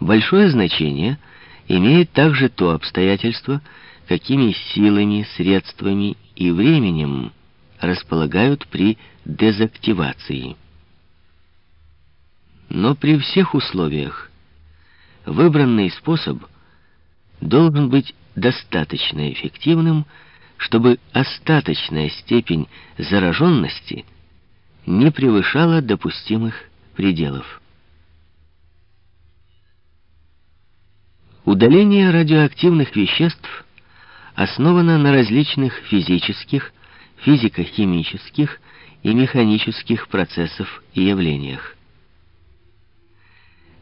Большое значение имеет также то обстоятельство, какими силами, средствами и временем располагают при дезактивации. Но при всех условиях выбранный способ должен быть достаточно эффективным, чтобы остаточная степень зараженности не превышала допустимых пределов. Удаление радиоактивных веществ основано на различных физических, физико-химических и механических процессах и явлениях.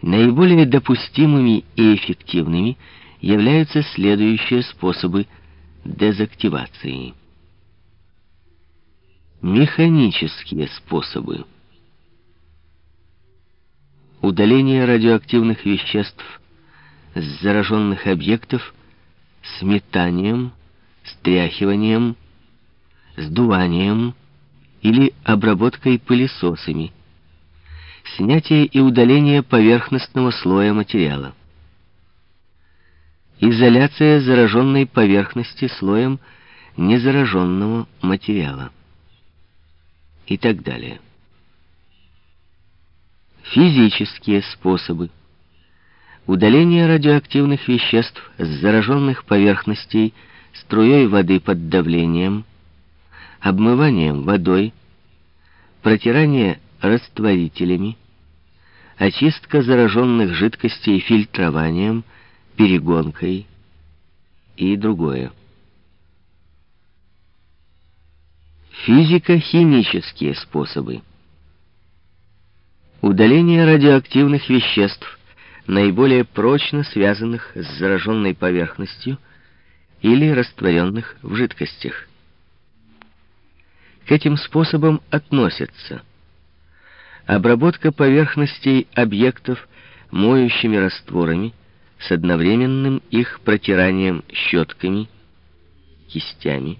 Наиболее допустимыми и эффективными являются следующие способы дезактивации. Механические способы. Удаление радиоактивных веществ с зараженных объектов сметанием, стряхиванием, сдуванием или обработкой пылесосами, снятие и удаление поверхностного слоя материала, изоляция зараженной поверхности слоем незараженного материала. И так далее. Физические способы удаление радиоактивных веществ с зараженных поверхностей струей воды под давлением, обмыванием водой, протирание растворителями, очистка зараженных жидкостей фильтрованием, перегонкой и другое. Физико-химические способы. Удаление радиоактивных веществ наиболее прочно связанных с зараженной поверхностью или растворенных в жидкостях. К этим способам относятся обработка поверхностей объектов моющими растворами с одновременным их протиранием щетками, кистями,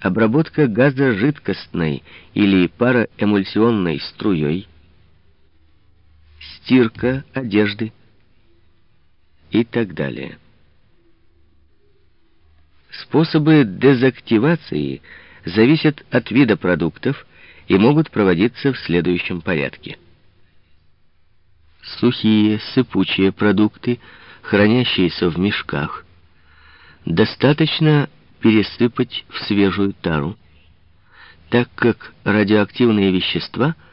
обработка газожидкостной или параэмульсионной струей, стирка одежды и так далее. Способы дезактивации зависят от вида продуктов и могут проводиться в следующем порядке. Сухие, сыпучие продукты, хранящиеся в мешках, достаточно пересыпать в свежую тару, так как радиоактивные вещества –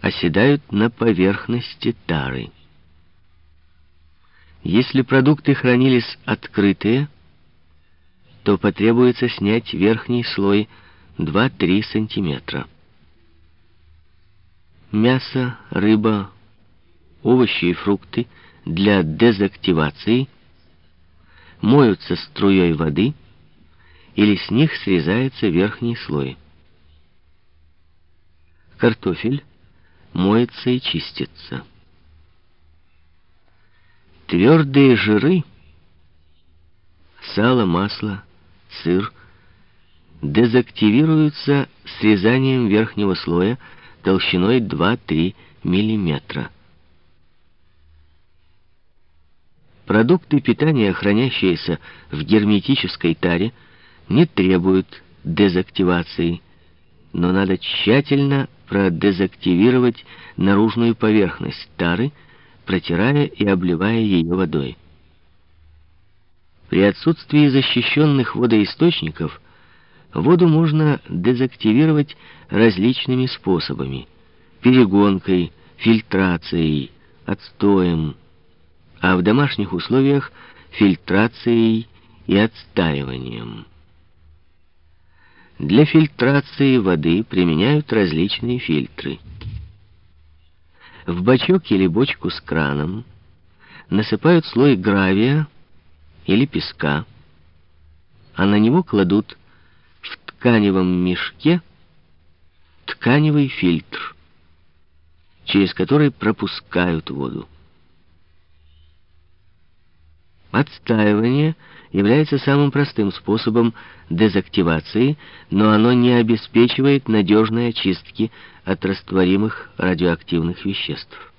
оседают на поверхности тары. Если продукты хранились открытые, то потребуется снять верхний слой 2-3 сантиметра. Мясо, рыба, овощи и фрукты для дезактивации моются струей воды или с них срезается верхний слой. Картофель моется и чистится. Твердые жиры, сало, масло, сыр, дезактивируются срезанием верхнего слоя толщиной 2-3 мм. Продукты питания, хранящиеся в герметической таре, не требуют дезактивации, но надо тщательно продезактивировать наружную поверхность тары, протирая и обливая ее водой. При отсутствии защищенных водоисточников воду можно дезактивировать различными способами. Перегонкой, фильтрацией, отстоем, а в домашних условиях фильтрацией и отстаиванием. Для фильтрации воды применяют различные фильтры. В бачок или бочку с краном насыпают слой гравия или песка, а на него кладут в тканевом мешке тканевый фильтр, через который пропускают воду. Отстаивание является самым простым способом дезактивации, но оно не обеспечивает надежной очистки от растворимых радиоактивных веществ.